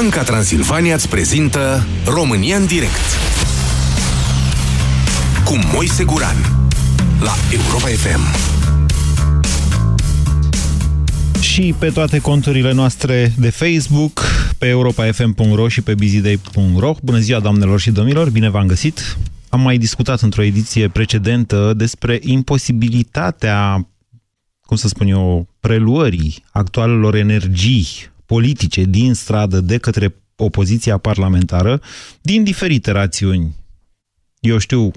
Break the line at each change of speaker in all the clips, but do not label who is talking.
Banca Transilvania îți prezintă România în direct cu Moise Guran la Europa FM.
Și pe toate conturile noastre de Facebook, pe europafm.ro și pe bizidei.ro. Bună ziua, doamnelor și domnilor, bine v-am găsit! Am mai discutat într-o ediție precedentă despre imposibilitatea, cum să spun eu, preluării actualelor energii politice din stradă de către opoziția parlamentară din diferite rațiuni. Eu știu,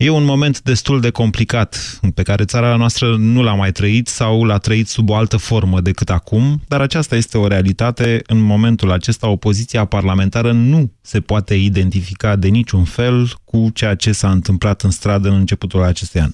E un moment destul de complicat pe care țara noastră nu l-a mai trăit sau l-a trăit sub o altă formă decât acum, dar aceasta este o realitate. În momentul acesta, opoziția parlamentară nu se poate identifica de niciun fel cu ceea ce s-a întâmplat în stradă în începutul acestui an.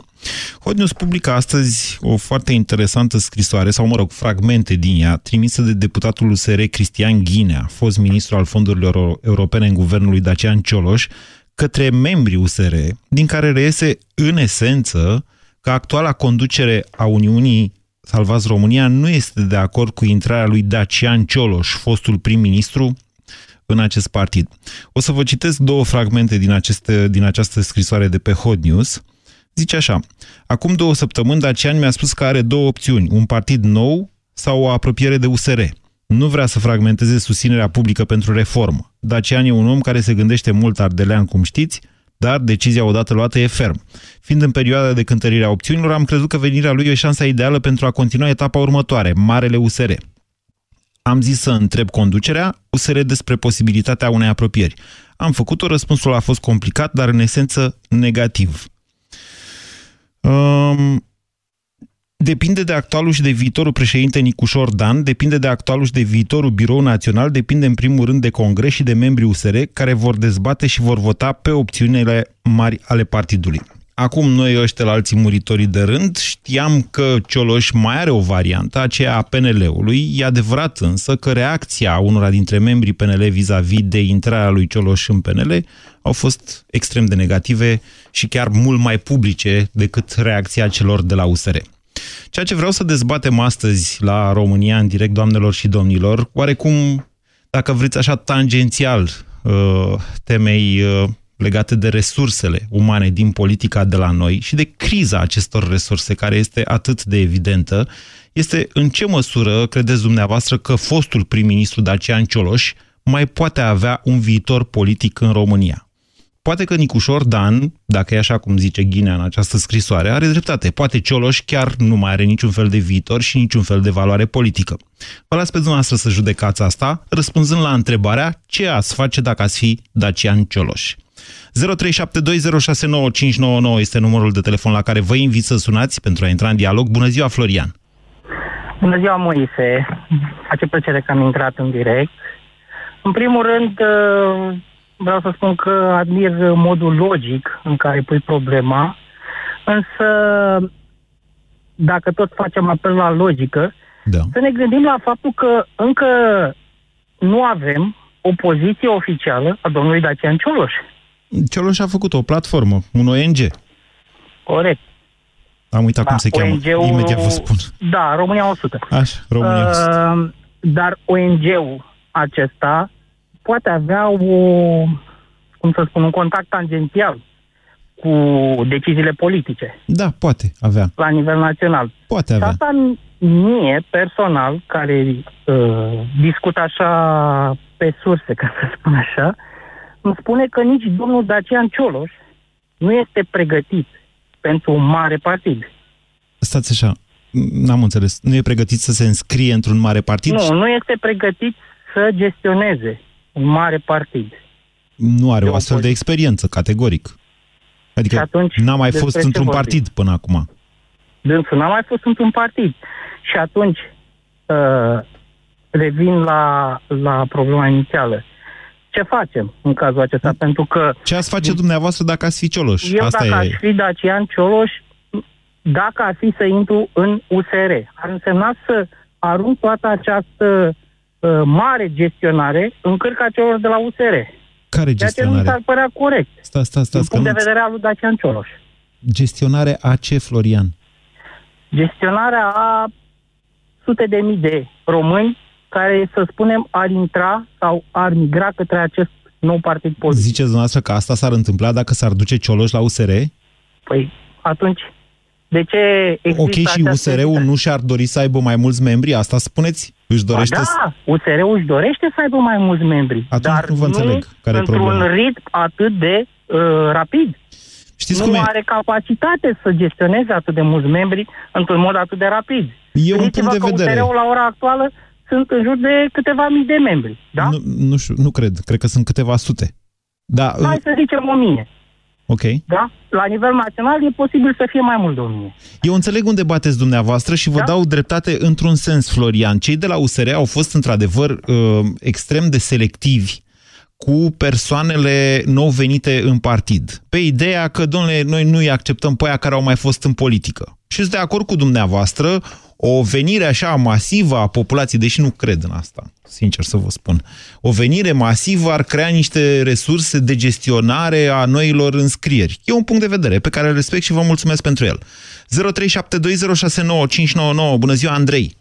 Hot News publică astăzi o foarte interesantă scrisoare, sau mă rog, fragmente din ea, trimisă de deputatul USR Cristian Ghinea, fost ministru al fondurilor europene în guvernul lui Dacian Cioloș, către membrii USR, din care reiese în esență că actuala conducere a Uniunii Salvați România nu este de acord cu intrarea lui Dacian Cioloș, fostul prim-ministru, în acest partid. O să vă citesc două fragmente din, aceste, din această scrisoare de pe Hot News. Zice așa, acum două săptămâni Dacian mi-a spus că are două opțiuni, un partid nou sau o apropiere de USR nu vrea să fragmenteze susținerea publică pentru reformă. Dacian e un om care se gândește mult ardelean, cum știți, dar decizia odată luată e ferm. Fiind în perioada de cântărire a opțiunilor, am crezut că venirea lui e șansa ideală pentru a continua etapa următoare, Marele USR. Am zis să întreb conducerea USR despre posibilitatea unei apropieri. Am făcut-o, răspunsul a fost complicat, dar în esență negativ. Um, Depinde de actualul și de viitorul președinte Nicușor Dan, depinde de actualul și de viitorul Birou Național, depinde în primul rând de congres și de membrii USR care vor dezbate și vor vota pe opțiunile mari ale partidului. Acum noi ăștia la alții muritorii de rând știam că Cioloș mai are o variantă, aceea a PNL-ului. E adevărat însă că reacția unora dintre membrii PNL vis-a-vis -vis de intrarea lui Cioloș în PNL au fost extrem de negative și chiar mult mai publice decât reacția celor de la USR. Ceea ce vreau să dezbatem astăzi la România în direct, doamnelor și domnilor, oarecum, dacă vreți așa, tangențial uh, temei uh, legate de resursele umane din politica de la noi și de criza acestor resurse, care este atât de evidentă, este în ce măsură credeți dumneavoastră că fostul prim-ministru Dacian Cioloș mai poate avea un viitor politic în România? Poate că Nicușor Dan, dacă e așa cum zice Ghinea în această scrisoare, are dreptate. Poate Cioloș chiar nu mai are niciun fel de viitor și niciun fel de valoare politică. Vă las pe dumneavoastră să judecați asta, răspunzând la întrebarea ce ați face dacă ați fi Dacian Cioloș. 0372069599 este numărul de telefon la care vă invit să sunați pentru a intra în dialog. Bună ziua, Florian!
Bună ziua, Moise! Face plăcere că am intrat în direct. În primul rând, vreau să spun că admir modul logic în care pui problema, însă dacă tot facem apel la logică, da. să ne gândim la faptul că încă nu avem o poziție oficială a domnului Dacian Cioloș.
Cioloș a făcut o platformă, un ONG.
Corect.
Am uitat da, cum se cheamă. Imediat vă spun.
Da, România 100.
Așa, România 100. Uh,
dar ONG-ul acesta poate avea o, cum să spun, un contact tangențial cu deciziile politice.
Da, poate avea.
La nivel național.
Poate avea. Și
asta mie, personal, care uh, discut așa pe surse, ca să spun așa, îmi spune că nici domnul Dacian Cioloș nu este pregătit pentru un mare partid.
Stați așa, n-am înțeles. Nu e pregătit să se înscrie într-un mare partid?
Nu, nu este pregătit să gestioneze un mare partid.
Nu are de o astfel de experiență, categoric. Adică atunci, n-a mai fost într-un partid până acum.
Dânsul n-a mai fost într-un partid. Și atunci uh, revin la, la problema inițială. Ce facem în cazul acesta? Mm. Pentru că...
Ce ați face dumneavoastră dacă ați fi Cioloș?
Eu
Asta
dacă
e...
aș fi Dacian Cioloș, dacă ar fi să intru în USR, ar însemna să arunc toată această uh, mare gestionare în cărca celor de la USR.
Care gestionare? Ceea ce nu mi
s-ar părea corect.
Sta, sta, sta,
din punct de vedere al lui Dacian Cioloș.
Gestionare a ce, Florian?
Gestionarea a sute de mii de români care, să spunem, ar intra sau ar migra către acest nou partid politic.
Ziceți dumneavoastră că asta s-ar întâmpla dacă s-ar duce Cioloș la USR?
Păi, atunci, de ce există
Ok, și USR-ul nu și-ar dori să aibă mai mulți membri? Asta spuneți? Își dorește
ba
să...
da, USR-ul își dorește să aibă mai mulți membri,
Atunci
dar
nu vă înțeleg care e
într-un
problema.
ritm atât de uh, rapid.
Știți
nu
cum e?
are capacitate să gestioneze atât de mulți membri într-un mod atât de rapid.
E un
Gândiți-vă
punct de
că
vedere.
USR-ul la ora actuală sunt în jur de câteva mii de membri, da?
Nu, nu știu, nu cred. Cred că sunt câteva sute. Da,
Hai să zicem o mie,
ok.
da? La nivel național e posibil să fie mai mult de o mie.
Eu înțeleg unde bateți dumneavoastră și vă
Da?
dau dreptate într-un sens, Florian. Cei de la USR au fost într-adevăr uh, extrem de selectivi cu persoanele nou venite în partid. Pe ideea că, domnule, noi nu îi acceptăm pe aia care au mai fost în politică. Și sunt de acord cu dumneavoastră, o venire așa masivă a populației, deși nu cred în asta, sincer să vă spun, o venire masivă ar crea niște resurse de gestionare a noilor înscrieri. E un punct de vedere pe care îl respect și vă mulțumesc pentru el. 0372069599. Bună ziua, Andrei!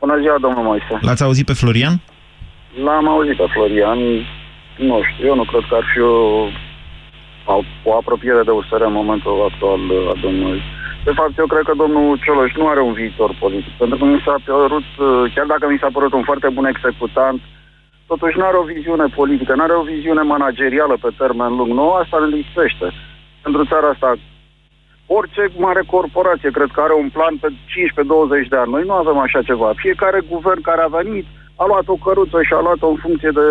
Bună ziua, domnul Moise.
L-ați auzit pe Florian?
L-am auzit pe Florian. Nu știu, eu nu cred că ar fi o, o, o apropiere de USR în momentul actual a domnului. De fapt, eu cred că domnul Cioloș nu are un viitor politic, pentru că mi s-a părut, chiar dacă mi s-a părut un foarte bun executant, totuși nu are o viziune politică, nu are o viziune managerială pe termen lung. Nu, asta ne lipsește. Pentru țara asta, orice mare corporație cred că are un plan pe 15-20 de ani. Noi nu avem așa ceva. Fiecare guvern care a venit a luat o căruță și a luat-o în funcție de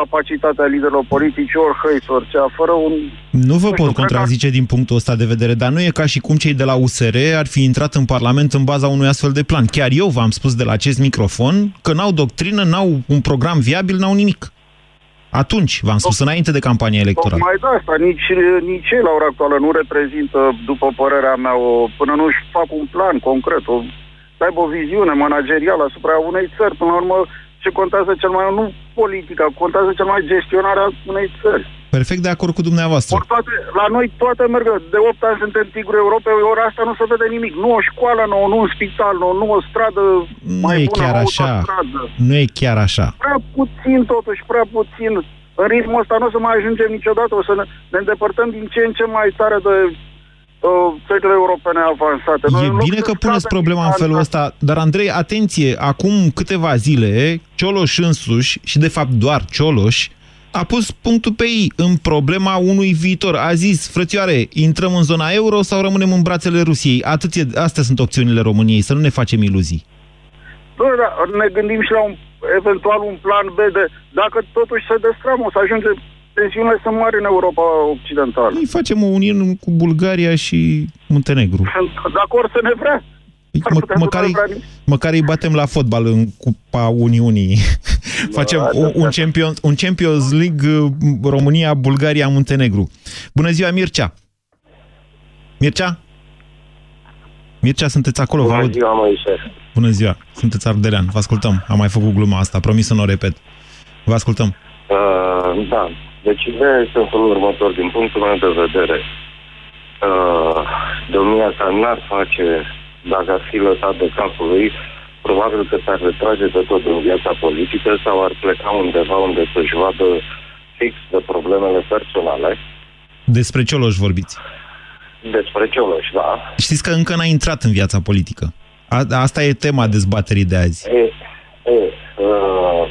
capacitatea liderilor politici, ori hăiți, ori cea, fără un...
Nu vă
Nu știu,
pot
cred
contrazice din punctul ăsta de vedere, dar nu e ca și cum cei de la USR ar fi intrat în Parlament în baza unui astfel de plan. Chiar eu v-am spus de la acest microfon că n-au doctrină, n-au un program viabil, n-au nimic. Atunci, v-am spus, înainte de campania electorală.
Tocmai de asta, nici, nici ei la ora actuală nu reprezintă, după părerea mea, o, până nu-și fac un plan concret, o, să aibă o viziune managerială asupra unei țări. Până la urmă, ce contează cel mai nu politica, contează cel mai gestionarea unei țări.
Perfect de acord cu dumneavoastră.
Ori toate, la noi toate merg. De 8 ani suntem tigru Europei, ori asta nu se vede nimic. Nu o școală nouă, nu un spital nou, nu o stradă
Nu
mai
e
bună,
chiar
o
așa.
autostradă.
Nu e chiar așa.
Prea puțin totuși, prea puțin. În ritmul ăsta nu o să mai ajungem niciodată, o să ne, ne îndepărtăm din ce în ce mai tare de uh, țările europene avansate. Noi, în
E
loc
bine
să
că puneți
stradă
problema în felul
distanța-
ăsta, dar Andrei, atenție, acum câteva zile, Cioloș însuși, și de fapt doar Cioloș, a pus punctul pe I în problema unui viitor. A zis, frățioare, intrăm în zona euro sau rămânem în brațele Rusiei? Atât e, astea sunt opțiunile României, să nu ne facem iluzii.
Bă, da, ne gândim și la un eventual un plan B de dacă totuși se destramă, o să ajunge tensiunile sunt mari în Europa Occidentală.
Noi facem o uniune cu Bulgaria și Muntenegru.
Sunt de acord să ne vrea. Ar
Mă,
putea să
măcar,
nu
îi,
vrea nici.
măcar îi batem la fotbal în Cupa Uniunii. Facem
asta-
un, un, champion, un Champions League uh, România, Bulgaria, Muntenegru. Bună ziua, Mircea! Mircea? Mircea, sunteți acolo? Vă
Bună
aud.
ziua, Moise.
Bună ziua! Sunteți ardelean. Vă ascultăm. Am mai făcut gluma asta. Promis să nu o repet. Vă ascultăm.
Uh, da, deci ideea este în felul următor. Din punctul meu de vedere, uh, domnia sa n-ar face, dacă ar fi lăsat de capul lui, probabil că s-ar retrage de tot în viața politică sau ar pleca undeva unde să-și vadă fix de problemele personale.
Despre Cioloș vorbiți.
Despre Cioloș, da.
Știți că încă n-a intrat în viața politică. A, asta e tema dezbaterii de azi.
E, e, uh, uh,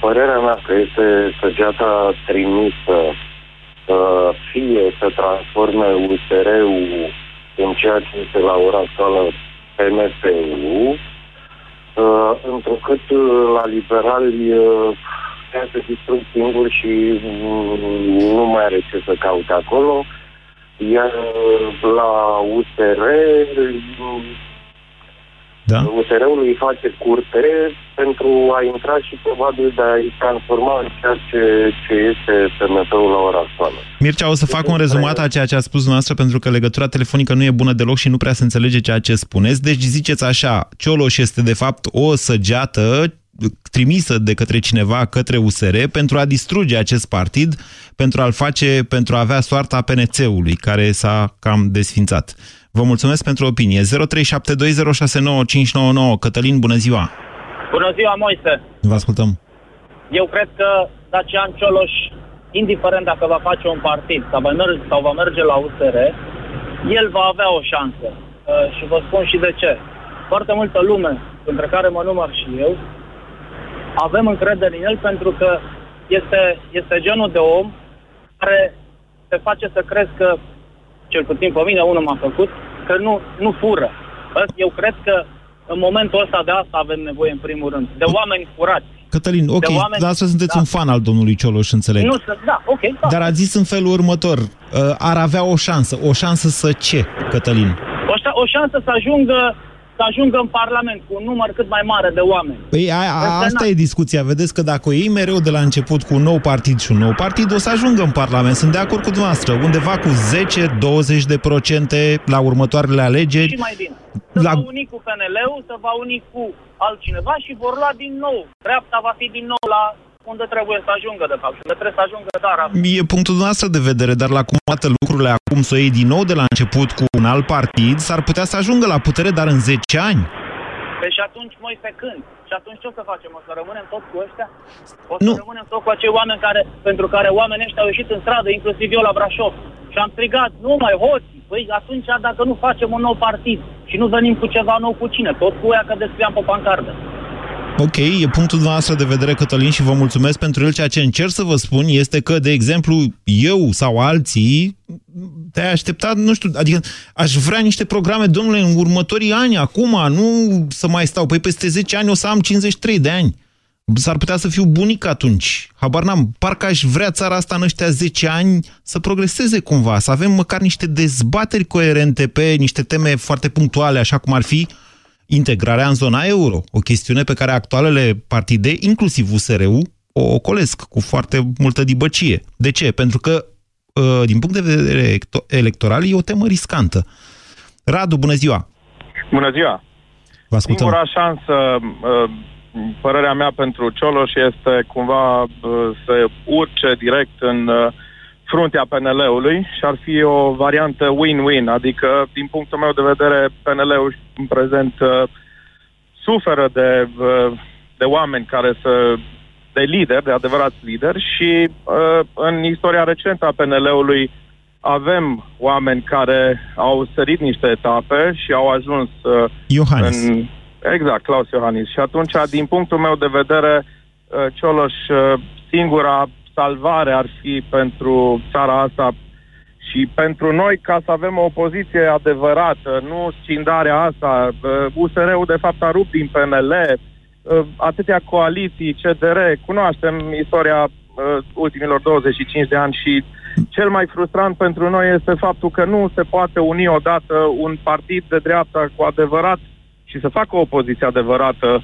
părerea mea că este săgeata trimisă uh, fie să transforme USR-ul în ceea ce este la ora actuală PMP-ul, uh, întrucât uh, la liberali uh, ea se distrug singur și mm, nu mai are ce să caute acolo, iar uh, la USR mm,
Da?
USR-ul îi face curte pentru a intra și probabil de a-i transforma în ceea ce, ce este PMP-ul la ora actuală.
Mircea, o să fac un rezumat a ceea ce a spus dumneavoastră, pentru că legătura telefonică nu e bună deloc și nu prea se înțelege ceea ce spuneți. Deci ziceți așa, Cioloș este de fapt o săgeată trimisă de către cineva către USR pentru a distruge acest partid, pentru a-l face, pentru a avea soarta PNC-ului, care s-a cam desfințat. Vă mulțumesc pentru opinie. 0372069599. Cătălin, bună ziua!
Bună ziua, Moise!
Vă ascultăm.
Eu cred că Dacian Cioloș, indiferent dacă va face un partid sau va merge, sau va merge la USR, el va avea o șansă. Uh, și vă spun și de ce. Foarte multă lume, între care mă număr și eu, avem încredere în el pentru că este, este genul de om care te face să crezi că, cel puțin pe mine unul m-a făcut, că nu, nu fură. Eu cred că în momentul ăsta de asta avem nevoie în primul rând, de oameni furați.
Cătălin, ok, de oameni... dar asta sunteți da. un fan al domnului Cioloș, înțeleg.
Nu, da, ok. Da.
Dar a zis în felul următor, uh, ar avea o șansă. O șansă să ce, Cătălin?
O, o șansă să ajungă să ajungă în Parlament cu un număr cât mai mare de oameni.
Păi a, a, asta e discuția. Vedeți că dacă o iei mereu de la început cu un nou partid și un nou partid, o să ajungă în Parlament. Sunt de acord cu dumneavoastră. Undeva cu 10-20 de procente la următoarele alegeri.
Și mai bine. Să la... va uni cu PNL-ul, să va uni cu altcineva și vor lua din nou. Dreapta va fi din nou la unde trebuie să ajungă, de fapt. Unde trebuie să ajungă țara.
E punctul noastră de vedere, dar la cum arată lucrurile acum, să o iei din nou de la început cu un alt partid, s-ar putea să ajungă la putere, dar în 10 ani.
Păi și atunci, noi pe când? Și atunci ce o să facem? O să rămânem tot cu ăștia? O să nu. rămânem tot cu acei oameni care, pentru care oamenii ăștia au ieșit în stradă, inclusiv eu la Brașov. Și am strigat, nu mai hoți, păi atunci dacă nu facem un nou partid și nu venim cu ceva nou cu cine, tot cu ea că descriam pe pancardă.
Ok, e punctul noastră de vedere, Cătălin, și vă mulțumesc pentru el. Ceea ce încerc să vă spun este că, de exemplu, eu sau alții te-ai așteptat, nu știu, adică aș vrea niște programe, domnule, în următorii ani, acum, nu să mai stau. Păi peste 10 ani o să am 53 de ani. S-ar putea să fiu bunic atunci. Habar n-am. Parcă aș vrea țara asta în ăștia 10 ani să progreseze cumva, să avem măcar niște dezbateri coerente pe niște teme foarte punctuale, așa cum ar fi integrarea în zona euro, o chestiune pe care actualele partide, inclusiv USR-ul, o ocolesc cu foarte multă dibăcie. De ce? Pentru că, ă, din punct de vedere electoral, e o temă riscantă. Radu, bună ziua!
Bună ziua!
Vă ascultăm.
Singura șansă, ă, părerea mea pentru Cioloș este cumva ă, să urce direct în fruntea PNL-ului și ar fi o variantă win-win, adică, din punctul meu de vedere, PNL-ul în prezent uh, suferă de, uh, de oameni care să de lideri, de adevărați lideri și uh, în istoria recentă a PNL-ului avem oameni care au sărit niște etape și au ajuns uh,
Iohannis. în...
Exact, Claus Iohannis. Și atunci, din punctul meu de vedere, uh, Cioloș, uh, singura salvare ar fi pentru țara asta și pentru noi ca să avem o opoziție adevărată, nu scindarea asta. USR-ul de fapt a rupt din PNL, uh, atâtea coaliții, CDR, cunoaștem istoria uh, ultimilor 25 de ani și cel mai frustrant pentru noi este faptul că nu se poate uni odată un partid de dreapta cu adevărat și să facă o opoziție adevărată uh,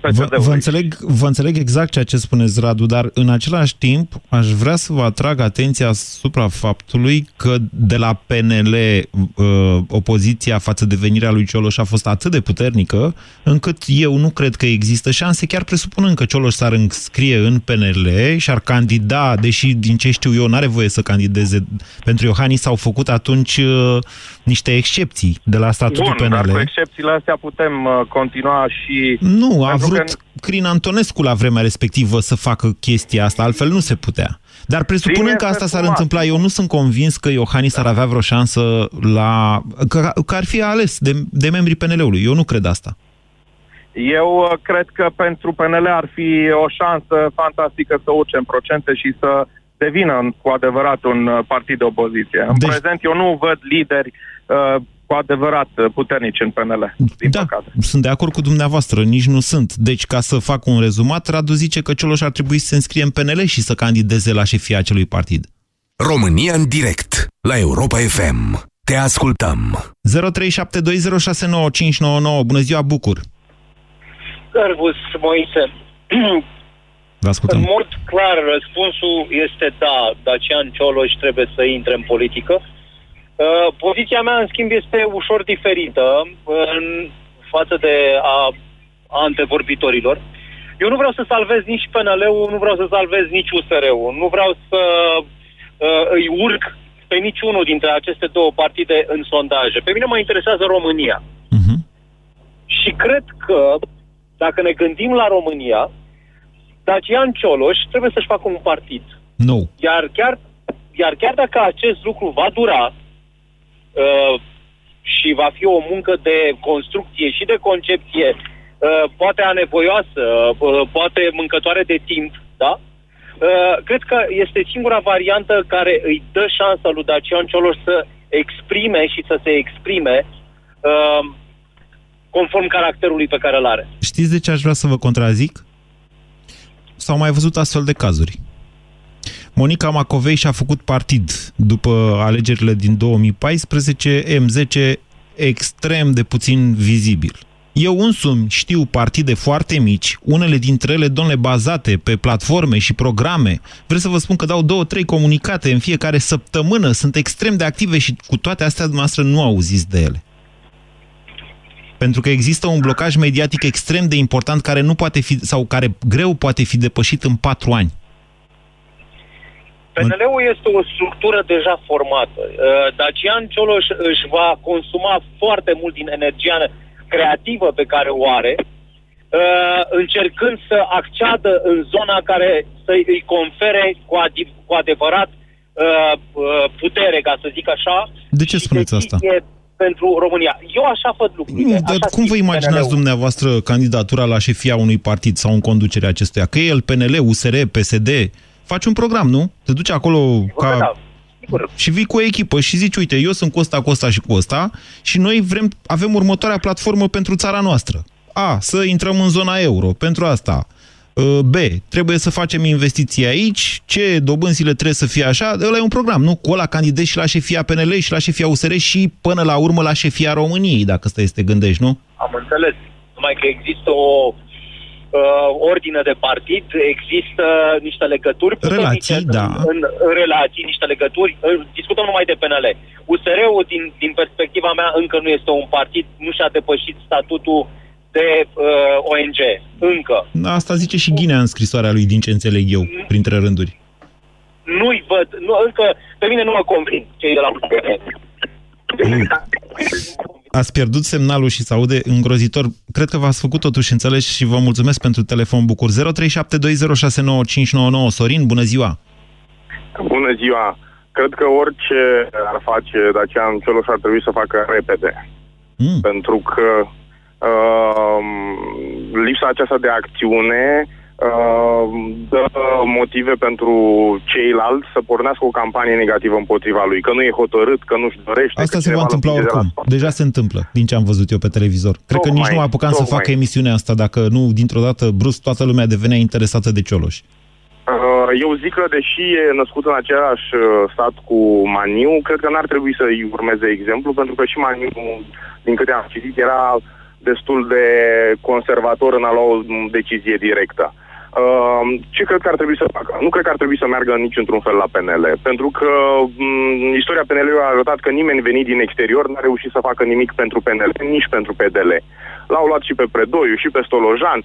Vă, vă, înțeleg, vă înțeleg exact ceea ce spuneți, Radu, dar în același timp aș vrea să vă atrag atenția asupra faptului că de la PNL uh, opoziția față de venirea lui Cioloș a fost atât de puternică, încât eu nu cred că există șanse, chiar presupunând că Cioloș s-ar înscrie în PNL și ar candida, deși din ce știu eu n-are voie să candideze pentru Iohannis, s-au făcut atunci uh, niște excepții de la statutul
Bun,
PNL.
Dar cu excepțiile astea putem uh, continua și...
Nu, a vrut că... Crin Antonescu la vremea respectivă să facă chestia asta, altfel nu se putea. Dar presupunând că asta s-ar întâmpla, eu nu sunt convins că Iohannis da. ar avea vreo șansă la... că, că ar fi ales de, de membrii PNL-ului. Eu nu cred asta.
Eu uh, cred că pentru PNL ar fi o șansă fantastică să urce în procente și să devină cu adevărat un uh, partid de opoziție. În deci... prezent eu nu văd lideri uh, cu adevărat uh, puternici în PNL, din
da,
păcate.
sunt de acord cu dumneavoastră, nici nu sunt. Deci, ca să fac un rezumat, Radu zice că Cioloș ar trebui să se înscrie în PNL și să candideze la șefia acelui partid.
România în direct, la Europa FM. Te ascultăm. 0372069599.
Bună ziua, Bucur!
Servus, Moise.
Vă ascultăm.
În mod clar, răspunsul este da, Dacian Cioloș trebuie să intre în politică. Uh, poziția mea, în schimb, este ușor diferită uh, în față de a, a antevorbitorilor. Eu nu vreau să salvez nici PNL-ul, nu vreau să salvez nici USR-ul, nu vreau să uh, îi urc pe niciunul dintre aceste două partide în sondaje. Pe mine mă interesează România.
Uh-huh.
Și cred că, dacă ne gândim la România, Dacian Cioloș trebuie să-și facă un partid.
No.
Iar chiar, iar chiar dacă acest lucru va dura uh, și va fi o muncă de construcție și de concepție, uh, poate anevoioasă, uh, poate mâncătoare de timp, da? Uh, cred că este singura variantă care îi dă șansa lui Dacian Cioloș să exprime și să se exprime uh, conform caracterului pe care îl are.
Știți de ce aș vrea să vă contrazic? S-au mai văzut astfel de cazuri. Monica Macovei și-a făcut partid după alegerile din 2014, M10 extrem de puțin vizibil. Eu însumi știu partide foarte mici, unele dintre ele, domnule, bazate pe platforme și programe. Vreau să vă spun că dau două, trei comunicate în fiecare săptămână, sunt extrem de active și cu toate astea dumneavoastră nu auziți de ele. Pentru că există un blocaj mediatic extrem de important care nu poate fi, sau care greu poate fi depășit în patru ani.
PNL-ul este o structură deja formată. Uh, Dacian Cioloș își va consuma foarte mult din energia creativă pe care o are, uh, încercând să acceadă în zona care să îi confere cu, ad- cu adevărat uh, putere, ca să zic așa.
De ce spuneți asta?
pentru România. Eu așa văd lucrurile.
Nu, dar cum vă imaginați PNL-ul? dumneavoastră candidatura la șefia unui partid sau în conducerea acestuia? Că e el PNL, USR, PSD, faci un program, nu? Te duci acolo ca... Da. Și vii cu o echipă și zici, uite, eu sunt cu ăsta, cu ăsta și cu ăsta și noi vrem, avem următoarea platformă pentru țara noastră. A, să intrăm în zona euro, pentru asta. Uh, B, trebuie să facem investiții aici, ce dobânzile trebuie să fie așa, ăla e un program, nu? Cu ăla candidezi și la șefia PNL și la șefia USR și până la urmă la șefia României, dacă stai să te gândești, nu?
Am înțeles. Numai că există o uh, ordine de partid, există niște legături
relații, da.
în, în, în relații, niște legături. Discutăm numai de PNL. USR-ul, din, din perspectiva mea, încă nu este un partid, nu și-a depășit statutul de uh, ONG. Încă.
Asta zice și Ghinea în scrisoarea lui, din ce înțeleg eu, printre rânduri.
Nu-i văd, nu, încă, pe mine nu mă convin cei de la
Ați pierdut semnalul și se aude îngrozitor. Cred că v-ați făcut totuși înțeles și vă mulțumesc pentru telefon bucur. 0372069599 Sorin, bună ziua!
Bună ziua! Cred că orice ar face Dacian Cioloș ar trebui să facă repede. Mm. Pentru că uh, lipsa aceasta de acțiune uh, dă motive pentru ceilalți să pornească o campanie negativă împotriva lui, că nu e hotărât, că nu-și dorește.
Asta se va întâmpla oricum. De Deja se întâmplă, din ce am văzut eu pe televizor. Cred tocmai, că nici nu apucam tocmai. să facă emisiunea asta dacă nu, dintr-o dată, brusc, toată lumea devenea interesată de Cioloș.
Uh, eu zic că, deși e născut în același uh, stat cu Maniu, cred că n-ar trebui să-i urmeze exemplu, pentru că și Maniu, din câte am citit, era destul de conservator în a lua o decizie directă. Uh, ce cred că ar trebui să facă? Nu cred că ar trebui să meargă nici într-un fel la PNL, pentru că um, istoria PNL-ului a arătat că nimeni venit din exterior n-a reușit să facă nimic pentru PNL, nici pentru PDL. L-au luat și pe Predoiu, și pe Stolojan.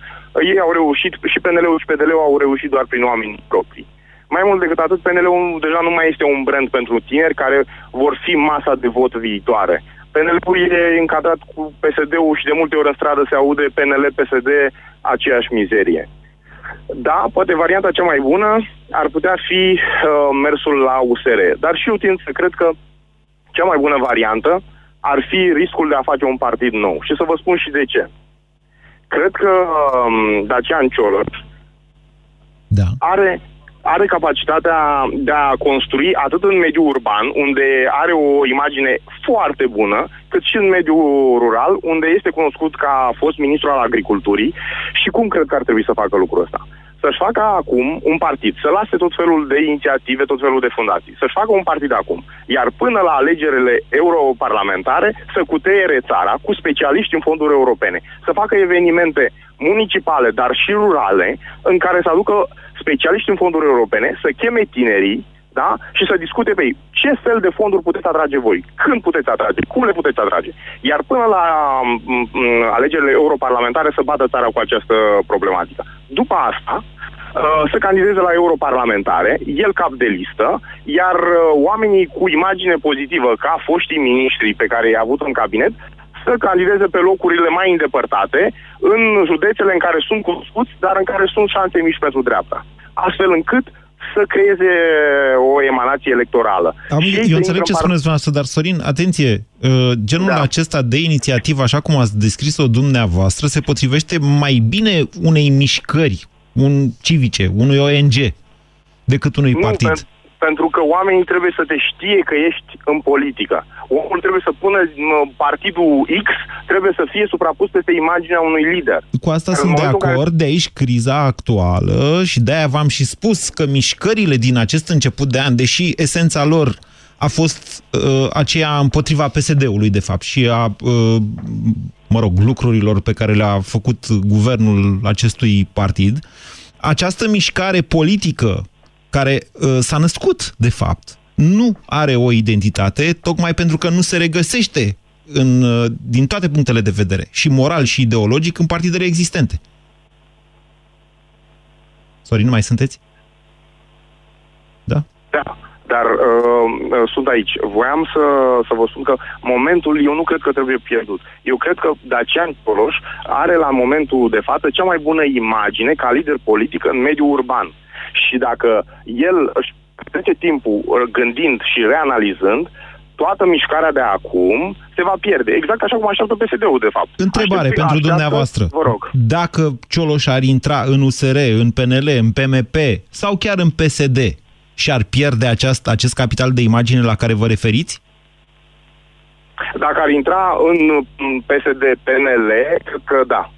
Ei au reușit, și PNL-ul și PDL-ul au reușit doar prin oameni proprii. Mai mult decât atât, PNL-ul deja nu mai este un brand pentru tineri care vor fi masa de vot viitoare. PNL-ul e încadrat cu PSD-ul și de multe ori în stradă se aude PNL-PSD aceeași mizerie. Da, poate varianta cea mai bună ar putea fi uh, mersul la USR, dar și eu tind să cred că cea mai bună variantă ar fi riscul de a face un partid nou. Și să vă spun și de ce. Cred că um, Dacian Cioloș
da.
are are capacitatea de a construi atât în mediul urban, unde are o imagine foarte bună, cât și în mediul rural, unde este cunoscut ca a fost ministru al agriculturii. Și cum cred că ar trebui să facă lucrul ăsta. Să-și facă acum un partid, să lase tot felul de inițiative, tot felul de fundații, să-și facă un partid acum, iar până la alegerile europarlamentare să cuteiere țara cu specialiști în fonduri europene, să facă evenimente municipale, dar și rurale, în care să aducă specialiști în fonduri europene, să cheme tinerii da? și să discute pe ei ce fel de fonduri puteți atrage voi, când puteți atrage, cum le puteți atrage. Iar până la m- m- alegerile europarlamentare să bată țara cu această problematică. După asta, uh, să candideze la europarlamentare, el cap de listă, iar uh, oamenii cu imagine pozitivă, ca foștii miniștri pe care i-a avut în cabinet, să candideze pe locurile mai îndepărtate, în județele în care sunt cunoscuți, dar în care sunt șanse mici pentru dreapta. Astfel încât să creeze o emanație electorală.
Am, eu înțeleg ce spuneți dumneavoastră, dar Sorin, atenție, uh, genul da. acesta de inițiativă, așa cum ați descris-o dumneavoastră, se potrivește mai bine unei mișcări, un civice, unui ONG, decât unui
nu,
partid.
Pentru pentru că oamenii trebuie să te știe că ești în politică. Omul trebuie să pună partidul X, trebuie să fie suprapus peste imaginea unui lider.
Cu asta sunt de acord, care... de aici criza actuală și de-aia v-am și spus că mișcările din acest început de an, deși esența lor a fost uh, aceea împotriva PSD-ului, de fapt, și a, uh, mă rog, lucrurilor pe care le-a făcut guvernul acestui partid, această mișcare politică care uh, s-a născut, de fapt, nu are o identitate, tocmai pentru că nu se regăsește în, uh, din toate punctele de vedere, și moral și ideologic, în partidele existente. Sorin, nu mai sunteți? Da?
Da, dar uh, sunt aici. Voiam să, să vă spun că momentul eu nu cred că trebuie pierdut. Eu cred că Dacian Poloș are la momentul de față cea mai bună imagine ca lider politic în mediul urban. Uh, și dacă el își trece timpul gândind și reanalizând, toată mișcarea de acum se va pierde. Exact așa cum așteaptă PSD-ul, de fapt.
Întrebare Aștept, pentru așteaptă, dumneavoastră.
Vă rog.
Dacă Cioloș ar intra în USR, în PNL, în PMP sau chiar în PSD și ar pierde aceast, acest capital de imagine la care vă referiți?
Dacă ar intra în PSD, PNL, cred că da.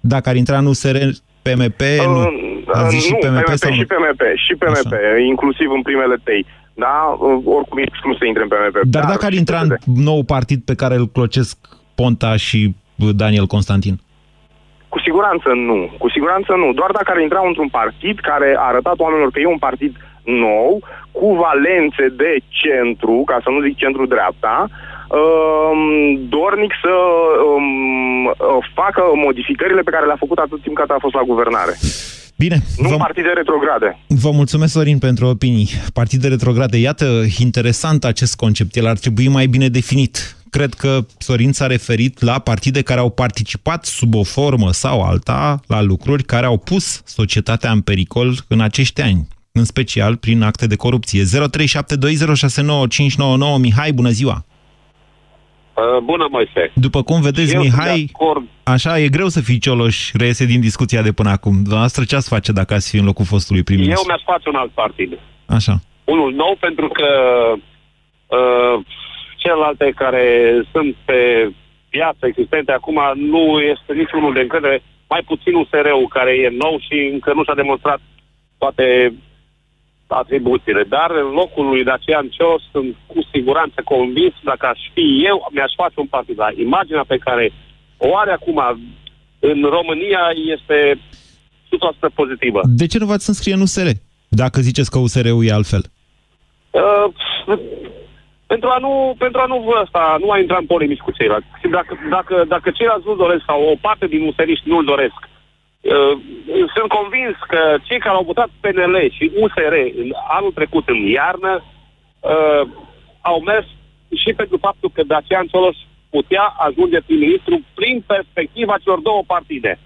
Dacă ar intra în USR, PMP, nu.
Uh, zis și PMP, PMP sau și PMP, și PMP, Așa. inclusiv în primele tei. Da? Uh, oricum e nu se intre în PMP.
Dar, dar dacă ar intra în nou partid pe care îl clocesc Ponta și Daniel Constantin?
Cu siguranță nu. Cu siguranță nu. Doar dacă ar intra într-un partid care a arătat oamenilor că e un partid nou, cu valențe de centru, ca să nu zic centru-dreapta, Um, dornic să um, uh, facă modificările pe care le-a făcut atât timp cât a fost la guvernare.
Bine.
Nu vă... partide retrograde.
Vă mulțumesc, Sorin, pentru opinii. Partide retrograde. Iată, interesant acest concept. El ar trebui mai bine definit. Cred că Sorin s-a referit la partide care au participat sub o formă sau alta la lucruri care au pus societatea în pericol în acești ani, în special prin acte de corupție. 0372069599 Mihai, bună ziua!
Uh, bună, Moise.
După cum vedeți, Eu Mihai, așa, e greu să fii cioloș, reiese din discuția de până acum. Dumneavoastră ce ați face dacă ați fi în locul fostului prim
Eu mi-aș face un alt partid.
Așa.
Unul nou, pentru că uh, celelalte care sunt pe piață existente acum nu este niciunul de încredere, mai puțin USR-ul care e nou și încă nu și-a demonstrat toate atribuțiile. Dar în locul lui Dacian Cios sunt cu siguranță convins, dacă aș fi eu, mi-aș face un partid. La imaginea pe care o are acum în România este 100% pozitivă.
De ce nu v-ați înscrie în USR, dacă ziceți că USR-ul e altfel?
Uh, pentru a nu, pentru a nu ăsta, nu a intra în polemici cu ceilalți. Dacă, dacă, dacă ceilalți nu doresc sau o parte din useriști nu-l doresc, Uh, sunt convins că cei care au votat PNL și USR în anul trecut, în iarnă, uh, au mers și pentru faptul că Dacian Cioloș putea ajunge prim-ministru prin perspectiva celor două partide.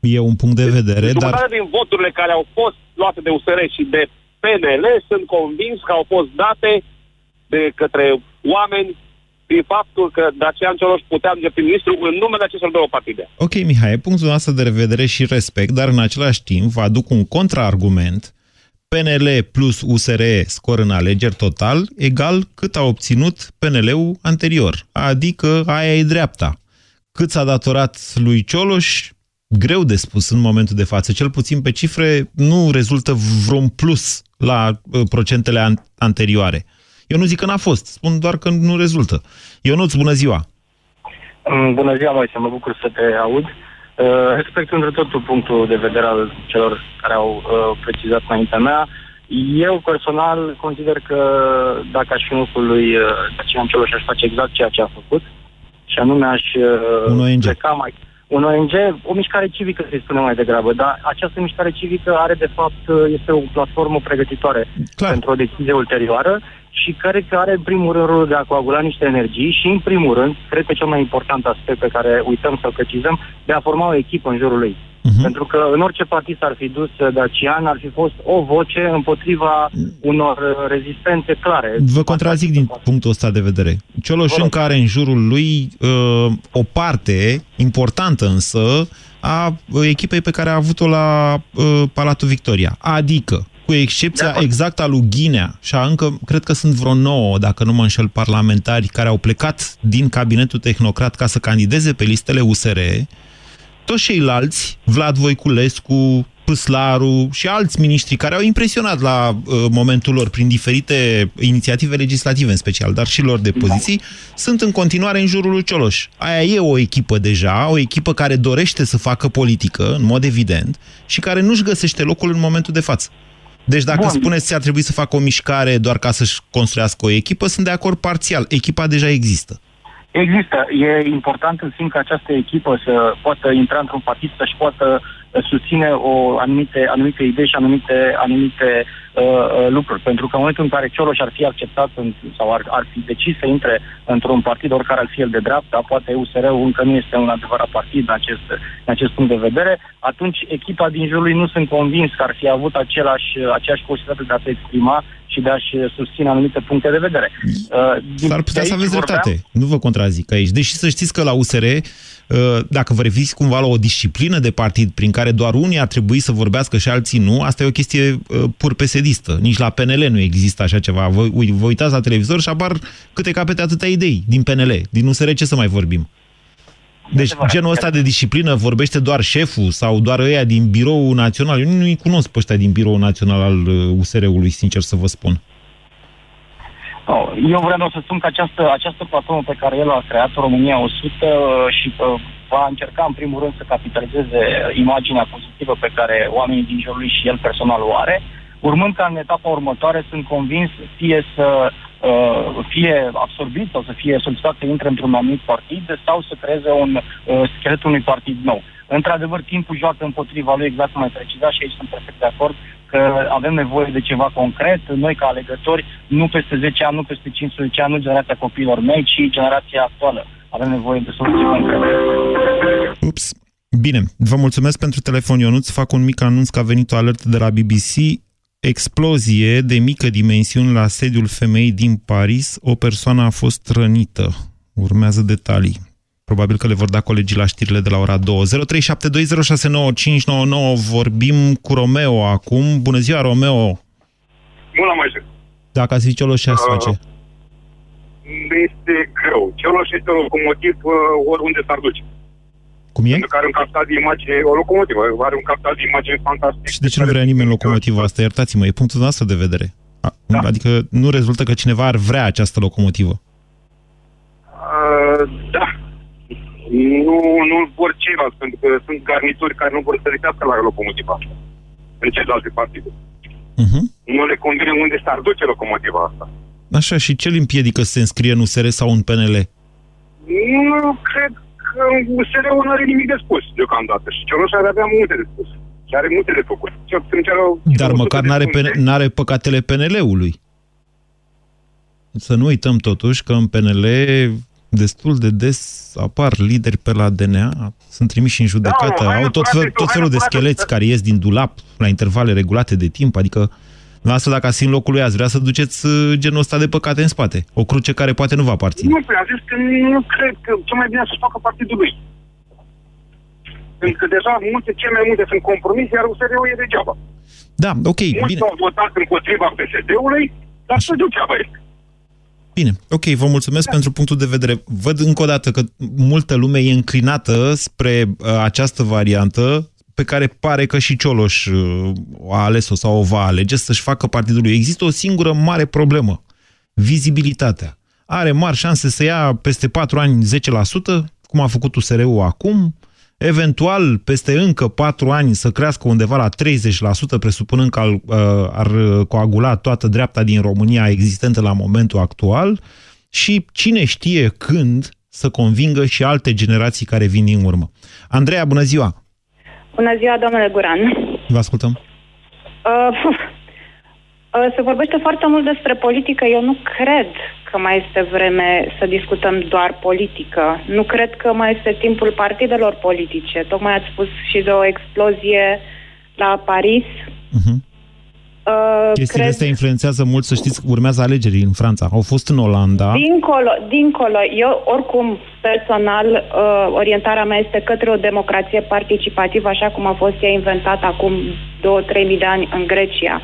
E un punct de vedere, deci, dar...
din voturile care au fost luate de USR și de PNL sunt convins că au fost date de către oameni prin faptul că Dacian Cioloș putea merge prim-ministru în numele acestor două partide.
Ok, Mihai, punctul nostru de revedere și respect, dar în același timp vă aduc un contraargument. PNL plus USR scor în alegeri total egal cât a obținut PNL-ul anterior, adică aia e dreapta. Cât s-a datorat lui Cioloș, greu de spus în momentul de față, cel puțin pe cifre nu rezultă vreun plus la uh, procentele anterioare. Eu nu zic că n-a fost, spun doar că nu rezultă. Ionuț, bună ziua!
Mm, bună ziua, Moise, mă bucur să te aud. Uh, respect într totul punctul de vedere al celor care au uh, precizat înaintea mea. Eu personal consider că dacă aș fi în locul lui uh, Dacian Cioloș aș face exact ceea ce a făcut și anume aș uh, pleca mai, un ONG, o mișcare civică, să spune mai degrabă, dar această mișcare civică are, de fapt, este o platformă pregătitoare
Clar.
pentru o decizie ulterioară și care că are, în primul rând, rolul de a coagula niște energii și, în primul rând, cred că cel mai important aspect pe care uităm să-l precizăm, de a forma o echipă în jurul lui. Uh-huh. Pentru că în orice partid s-ar fi dus Dacian, ar fi fost o voce împotriva unor uh, rezistențe clare.
Vă contrazic din punctul ăsta de vedere. Cioloș încă are în jurul lui uh, o parte importantă însă a echipei pe care a avut-o la uh, Palatul Victoria. Adică, cu excepția exact a lui Ghinea și a încă, cred că sunt vreo nouă, dacă nu mă înșel, parlamentari care au plecat din cabinetul tehnocrat ca să candideze pe listele USR, toți ceilalți, Vlad Voiculescu, Păslaru și alți miniștri care au impresionat la uh, momentul lor prin diferite inițiative legislative în special, dar și lor de poziții, sunt în continuare în jurul lui Cioloș. Aia e o echipă deja, o echipă care dorește să facă politică, în mod evident, și care nu-și găsește locul în momentul de față. Deci dacă
Bun.
spuneți că ar trebui să facă o mișcare doar ca să-și construiască o echipă, sunt de acord parțial. Echipa deja există.
Există. E important în simț că această echipă să poată intra într-un partid, să-și poată uh, susține o anumite, anumite idei și anumite, anumite uh, uh, lucruri. Pentru că în momentul în care Cioloș ar fi acceptat în, sau ar, ar fi decis să intre într-un partid, oricare ar fi el de dreapta, poate USR-ul încă nu este un adevărat partid în acest, în acest punct de vedere, atunci echipa din jurul lui nu sunt convins că ar fi avut același, aceeași posibilitate de a se exprima și de a-și susține anumite puncte de vedere. Uh, din-
S-ar putea
de
să
aici
aveți
vorbeam-
dreptate. Nu vă contrazic aici. Deși să știți că la USR, uh, dacă vă referiți cumva la o disciplină de partid prin care doar unii ar trebui să vorbească și alții nu, asta e o chestie uh, pur pesedistă. Nici la PNL nu există așa ceva. Vă, ui- vă uitați la televizor și apar câte capete atâtea idei din PNL. Din USR ce să mai vorbim? Deci genul ăsta de disciplină vorbește doar șeful sau doar ăia din biroul național. Eu nu-i cunosc pe ăștia din biroul național al uh, USR-ului, sincer să vă spun.
No, eu vreau să spun că această, această platformă pe care el a creat România 100 și uh, va încerca în primul rând să capitalizeze imaginea pozitivă pe care oamenii din jurul lui și el personal o are, urmând ca în etapa următoare sunt convins fie să uh, fie absorbit sau să fie solicitat să intre într-un anumit partid sau să creeze un uh, schelet unui partid nou. Într-adevăr, timpul joacă împotriva lui, exact cum ai precizat și aici sunt perfect de acord că avem nevoie de ceva concret. Noi, ca alegători, nu peste 10 ani, nu peste 15 ani, nu generația copiilor mei, ci generația actuală. Avem nevoie de soluții concrete.
Ups. Bine, vă mulțumesc pentru telefon, Ionuț. Fac un mic anunț că a venit o alertă de la BBC. Explozie de mică dimensiune la sediul femeii din Paris. O persoană a fost rănită. Urmează detalii. Probabil că le vor da colegii la știrile de la ora 2. 0372069599. Vorbim cu Romeo acum. Bună ziua, Romeo!
Bună, Moise.
Dacă ați fi Cioloș, ce ați face?
Este greu. Cioloș este un locomotiv uh, oriunde s-ar duce.
Cum e?
Pentru că are un captat de imagine, o locomotivă, are un captat de imagine fantastic.
Și de ce nu vrea nimeni locomotiva asta? Iertați-mă, e punctul nostru de vedere. A- Adică nu rezultă că cineva ar vrea această locomotivă.
Uh, da. Nu, nu vor ceilalți, pentru că sunt garnituri care nu vor să lipească la locomotiva asta. În celelalte partide.
Uh-huh.
Nu le convine unde s-ar duce locomotiva asta.
Așa, și ce îl împiedică să se înscrie în USR sau în PNL?
Nu cred că USR-ul nu are nimic de spus deocamdată și Cioloș ar avea multe de spus. Și are multe de făcut. Ce obțin ce are-
Dar măcar n-are,
spune.
P- n-are păcatele PNL-ului. Să nu uităm totuși că în PNL destul de des apar lideri pe la DNA, sunt trimiși în judecată,
Da, hai,
au tot, fel,
frate,
tot
hai,
felul de
frate,
scheleți care ies din dulap la intervale regulate de timp, adică la asta dacă ați fi în locul lui ați vrea să duceți uh, genul ăsta de păcate în spate. O cruce care poate nu va aparține.
Nu, păi a zis că nu cred că cel mai bine să facă partidul lui. Pentru că deja multe, cel mai multe sunt compromise, iar USR-ul e degeaba.
Da, ok,
Mulți
bine.
au votat împotriva PSD-ului, dar să degeaba este.
Bine, ok, vă mulțumesc pentru punctul de vedere. Văd încă o dată că multă lume e înclinată spre uh, această variantă pe care pare că și Cioloș uh, a ales-o sau o va alege să-și facă partidul lui. Există o singură mare problemă, vizibilitatea. Are mari șanse să ia peste 4 ani 10%, cum a făcut USR-ul acum, eventual peste încă 4 ani să crească undeva la 30%, presupunând că ar, uh, ar coagula toată dreapta din România existentă la momentul actual și cine știe când să convingă și alte generații care vin din urmă. Andreea, bună ziua!
Bună ziua, domnule Guran!
Vă ascultăm!
Uh, uh, se vorbește foarte mult despre politică. Eu nu cred că mai este vreme să discutăm doar politică. Nu cred că mai este timpul partidelor politice. Tocmai ați spus și de o explozie la Paris.
Uh-huh. Uh, Chestiile cred... astea influențează mult, să știți, urmează alegerii în Franța. Au fost în Olanda.
Dincolo, dincolo. Eu, oricum, personal, uh, orientarea mea este către o democrație participativă, așa cum a fost ea inventată acum 2-3 mii de ani în Grecia.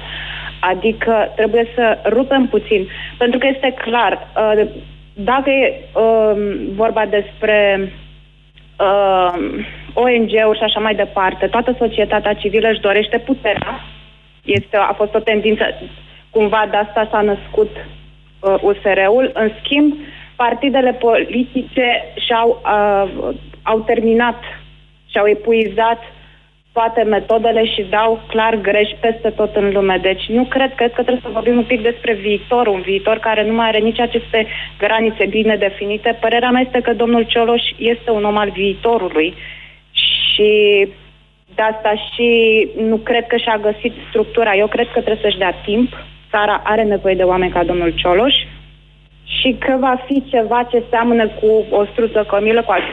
Adică trebuie să rupem puțin. Pentru că este clar, uh, dacă e uh, vorba despre uh, ONG-uri și așa mai departe, toată societatea civilă își dorește puterea este, a fost o tendință, cumva de asta s-a născut uh, USR-ul. În schimb, partidele politice și-au uh, au terminat și-au epuizat toate metodele și dau clar greș peste tot în lume. Deci nu cred, cred că trebuie să vorbim un pic despre viitor, un viitor care nu mai are nici aceste granițe bine definite. Părerea mea este că domnul Cioloș este un om al viitorului și de asta și nu cred că și-a găsit structura. Eu cred că trebuie să-și dea timp. Țara are nevoie de oameni ca domnul Cioloș și că va fi ceva ce seamănă cu o struță cămilă, cu, atât,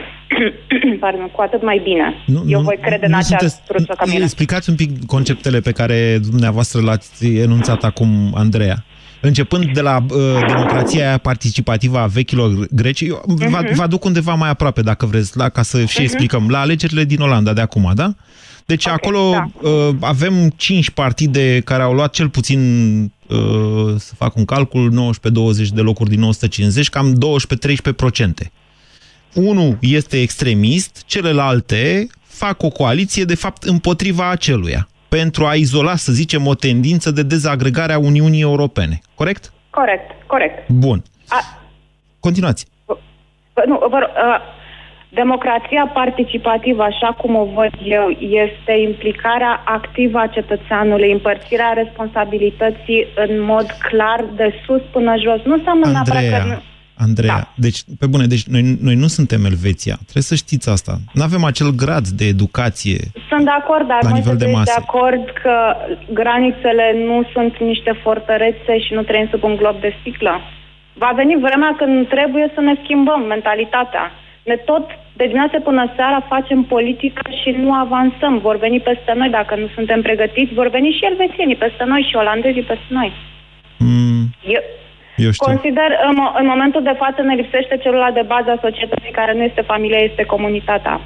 pardon, cu atât mai bine. Nu, Eu nu, voi crede în acea sunteți, struță cămilă.
Explicați un pic conceptele pe care dumneavoastră l-ați enunțat acum, Andreea. Începând de la uh, democrația participativă a vechilor greci, eu uh-huh. vă, vă aduc undeva mai aproape, dacă vreți, la, ca să și uh-huh. explicăm, la alegerile din Olanda de acum, da? Deci okay, acolo da. uh, avem 5 partide care au luat cel puțin, uh, să fac un calcul, 19-20 de locuri din 150, cam 12-13%. Unul este extremist, celelalte fac o coaliție, de fapt, împotriva aceluia, pentru a izola, să zicem, o tendință de dezagregare a Uniunii Europene. Corect?
Corect, corect.
Bun. A... Continuați.
Nu, vă, uh, Democrația participativă, așa cum o văd eu, este implicarea activă a cetățeanului, împărțirea responsabilității în mod clar de sus până jos. Nu înseamnă
Andreea,
neapărat că...
Andreea, da. deci, pe bune, deci noi, noi nu suntem Elveția. Trebuie să știți asta. Nu avem acel grad de educație
Sunt de acord, dar
la nivel de, masă.
de acord că granițele nu sunt niște fortărețe și nu trăim sub un glob de sticlă. Va veni vremea când trebuie să ne schimbăm mentalitatea ne tot de dimineață până seara facem politică și nu avansăm. Vor veni peste noi dacă nu suntem pregătiți, vor veni și elvețienii peste noi și olandezii peste noi.
Mm. Eu, eu știu.
Consider, în, în momentul de față ne lipsește celula de bază a societății care nu este familia, este comunitatea.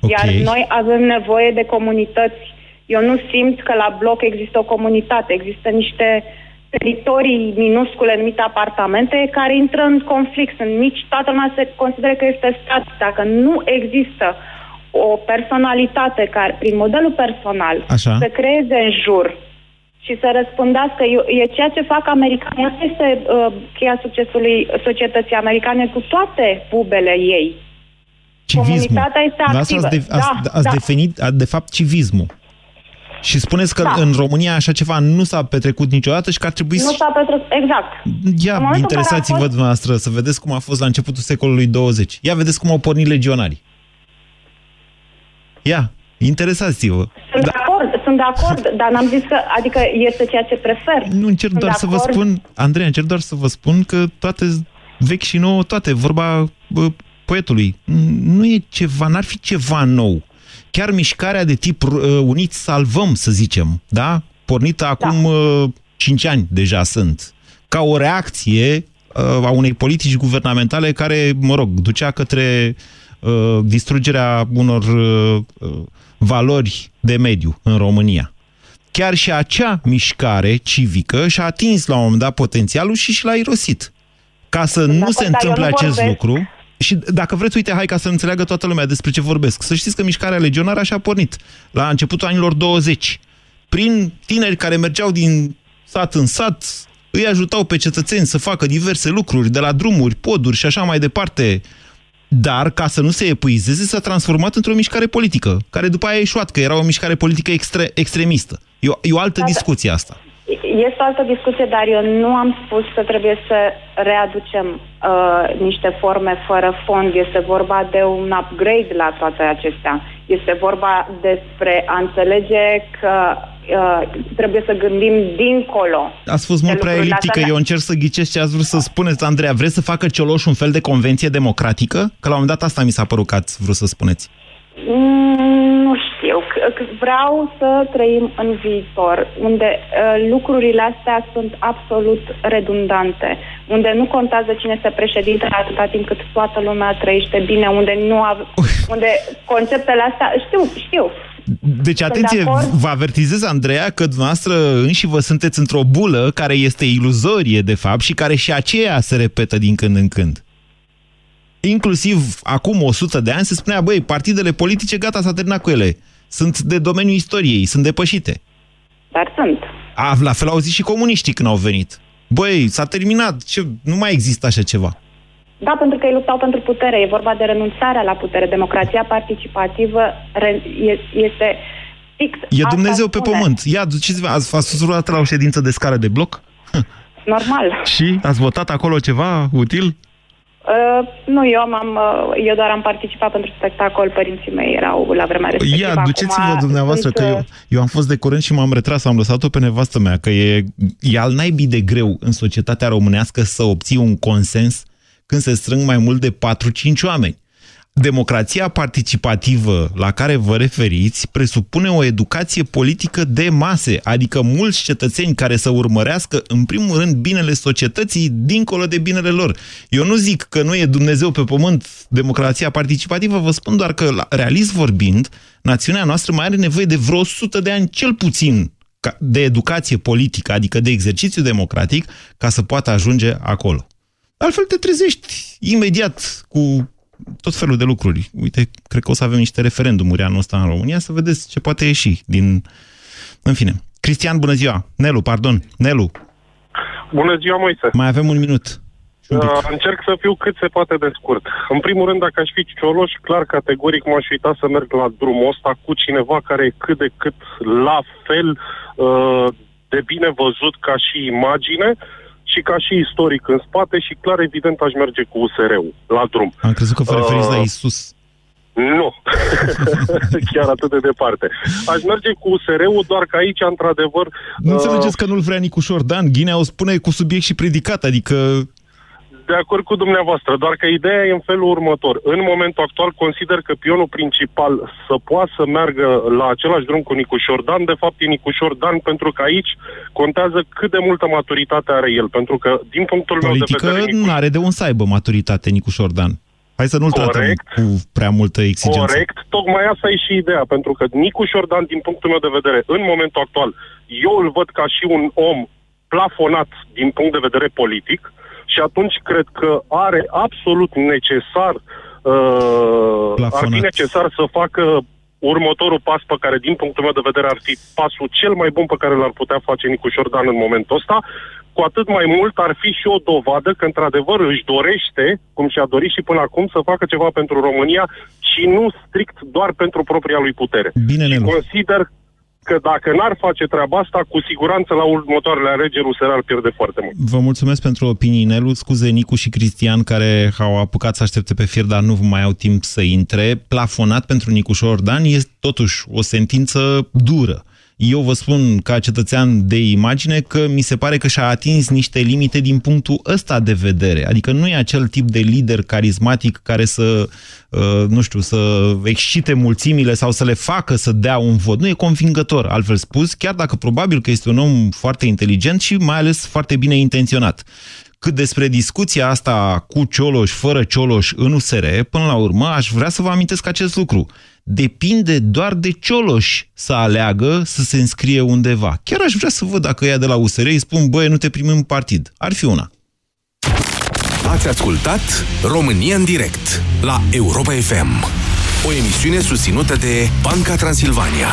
Okay. Iar noi avem nevoie de comunități. Eu nu simt că la bloc există o comunitate, există niște teritorii minuscule numite apartamente care intră în conflict. Sunt mici, toată lumea se consideră că este stat. Dacă nu există o personalitate care, prin modelul personal,
Așa.
să creeze în jur și să răspundească, e ceea ce fac americanii. Asta este uh, cheia succesului societății americane cu toate pubele ei.
Civismul.
Comunitatea este activă.
Ați, de, ați, da, ați da. definit, de fapt, civismul. Și spuneți că da. în România așa ceva nu s-a petrecut niciodată și că ar trebui
Nu s-a petrecut, exact.
Ia, interesați-vă fost... dumneavoastră să vedeți cum a fost la începutul secolului 20. Ia, vedeți cum au pornit legionarii. Ia, interesați-vă.
Sunt da. de acord, sunt de acord, dar n-am zis că, adică este ceea ce prefer.
Nu, încerc sunt doar să vă spun, Andrei, încerc doar să vă spun că toate vechi și nouă, toate, vorba bă, poetului, nu e ceva, n-ar fi ceva nou chiar mișcarea de tip uh, unit salvăm, să zicem, da? Pornită da. acum uh, 5 ani deja sunt, ca o reacție uh, a unei politici guvernamentale care, mă rog, ducea către uh, distrugerea unor uh, uh, valori de mediu în România. Chiar și acea mișcare civică și-a atins la un moment dat potențialul și și l-a irosit. Ca să nu se întâmple acest vorbesc. lucru, și dacă vreți, uite, hai ca să înțeleagă toată lumea despre ce vorbesc. Să știți că mișcarea legionară așa a pornit la începutul anilor 20. Prin tineri care mergeau din sat în sat, îi ajutau pe cetățeni să facă diverse lucruri, de la drumuri, poduri și așa mai departe. Dar, ca să nu se epuizeze, s-a transformat într-o mișcare politică, care după aia a ieșuat, că era o mișcare politică extre extremistă. E o, e o altă da, da. discuție asta.
Este o altă discuție, dar eu nu am spus că trebuie să readucem uh, niște forme fără fond. Este vorba de un upgrade la toate acestea. Este vorba despre a înțelege că uh, trebuie să gândim dincolo.
Ați fost mult prea eliptică, eu încerc să ghicesc ce ați vrut să spuneți, Andreea. Vreți să facă Cioloș un fel de convenție democratică? Că la un moment dat asta mi s-a părut că ați vrut să spuneți.
Mm, nu știu. Vreau să trăim în viitor, unde uh, lucrurile astea sunt absolut redundante, unde nu contează cine este președinte atâta timp cât toată lumea trăiește bine, unde nu av- unde conceptele astea, știu, știu,
deci, atenție, vă avertizez, Andreea, că dumneavoastră înși vă sunteți într-o bulă care este iluzorie, de fapt, și care și aceea se repetă din când în când. Inclusiv acum 100 de ani se spunea, băi, partidele politice, gata, s-a terminat cu ele. Sunt de domeniul istoriei, sunt depășite.
Dar sunt.
A, la fel au zis și comuniștii când au venit. Băi, s-a terminat, ce, nu mai există așa ceva.
Da, pentru că ei luptau pentru putere. E vorba de renunțarea la putere. Democrația participativă este fix...
E Dumnezeu pe spune. pământ. Ia, duceți-vă, ați fost la o ședință de scară de bloc?
Normal.
și ați votat acolo ceva util?
Uh, nu, eu, am, uh, eu doar am participat pentru spectacol, părinții mei erau la vremea respectivă.
Ia, duceți-vă dumneavoastră, că eu, uh, eu am fost de curând și m-am retras, am lăsat-o pe nevastă mea, că e, e al naibii de greu în societatea românească să obții un consens când se strâng mai mult de 4-5 oameni. Democrația participativă la care vă referiți presupune o educație politică de mase, adică mulți cetățeni care să urmărească, în primul rând, binele societății dincolo de binele lor. Eu nu zic că nu e Dumnezeu pe pământ democrația participativă, vă spun doar că, realist vorbind, națiunea noastră mai are nevoie de vreo 100 de ani, cel puțin, de educație politică, adică de exercițiu democratic, ca să poată ajunge acolo. Altfel te trezești imediat cu tot felul de lucruri. Uite, cred că o să avem niște referendumuri anul ăsta în România, să vedeți ce poate ieși din... În fine. Cristian, bună ziua! Nelu, pardon, Nelu.
Bună ziua, Moise.
Mai avem un minut.
Uh, încerc să fiu cât se poate de scurt. În primul rând, dacă aș fi cioloș, clar, categoric m-aș uita să merg la drumul ăsta cu cineva care e cât de cât la fel uh, de bine văzut ca și imagine, și ca și istoric în spate și clar evident aș merge cu USR-ul la drum.
Am crezut că vă referiți uh, la Isus.
Nu, chiar atât de departe. Aș merge cu USR-ul, doar că aici, într-adevăr...
Nu uh, înțelegeți că nu-l vrea Nicu Șordan? Ghinea o spune cu subiect și predicat, adică
de acord cu dumneavoastră, doar că ideea e în felul următor. În momentul actual consider că pionul principal să poată să meargă la același drum cu Nicu Șordan, de fapt e Nicu Șordan, pentru că aici contează cât de multă maturitate are el, pentru că din punctul
Politică
meu de vedere...
Nicu... nu are de un să aibă maturitate Nicu Șordan. Hai să nu-l tratăm cu prea multă exigență.
Corect, tocmai asta e și ideea, pentru că Nicu Șordan, din punctul meu de vedere, în momentul actual, eu îl văd ca și un om plafonat din punct de vedere politic, și atunci cred că are absolut necesar uh, ar fi necesar să facă următorul pas pe care, din punctul meu de vedere, ar fi pasul cel mai bun pe care l-ar putea face Nicu Șordan în momentul ăsta, cu atât mai mult ar fi și o dovadă că, într-adevăr, își dorește, cum și-a dorit și până acum, să facă ceva pentru România și nu strict doar pentru propria lui putere.
Bine,
și consider că dacă n-ar face treaba asta, cu siguranță la următoarele alegeri USR ar pierde foarte mult.
Vă mulțumesc pentru opinii, Nelu. Scuze Nicu și Cristian care au apucat să aștepte pe fir, dar nu mai au timp să intre. Plafonat pentru Nicu Șordan este totuși o sentință dură. Eu vă spun, ca cetățean de imagine, că mi se pare că și-a atins niște limite din punctul ăsta de vedere. Adică nu e acel tip de lider carismatic care să, uh, nu știu, să excite mulțimile sau să le facă să dea un vot. Nu e convingător, altfel spus, chiar dacă probabil că este un om foarte inteligent și mai ales foarte bine intenționat. Cât despre discuția asta cu Cioloș, fără Cioloș în USR, până la urmă aș vrea să vă amintesc acest lucru depinde doar de Cioloș să aleagă să se înscrie undeva. Chiar aș vrea să văd dacă ea de la USR îi spun, băie, nu te primim în partid. Ar fi una.
Ați ascultat România în direct la Europa FM, o emisiune susținută de Banca Transilvania.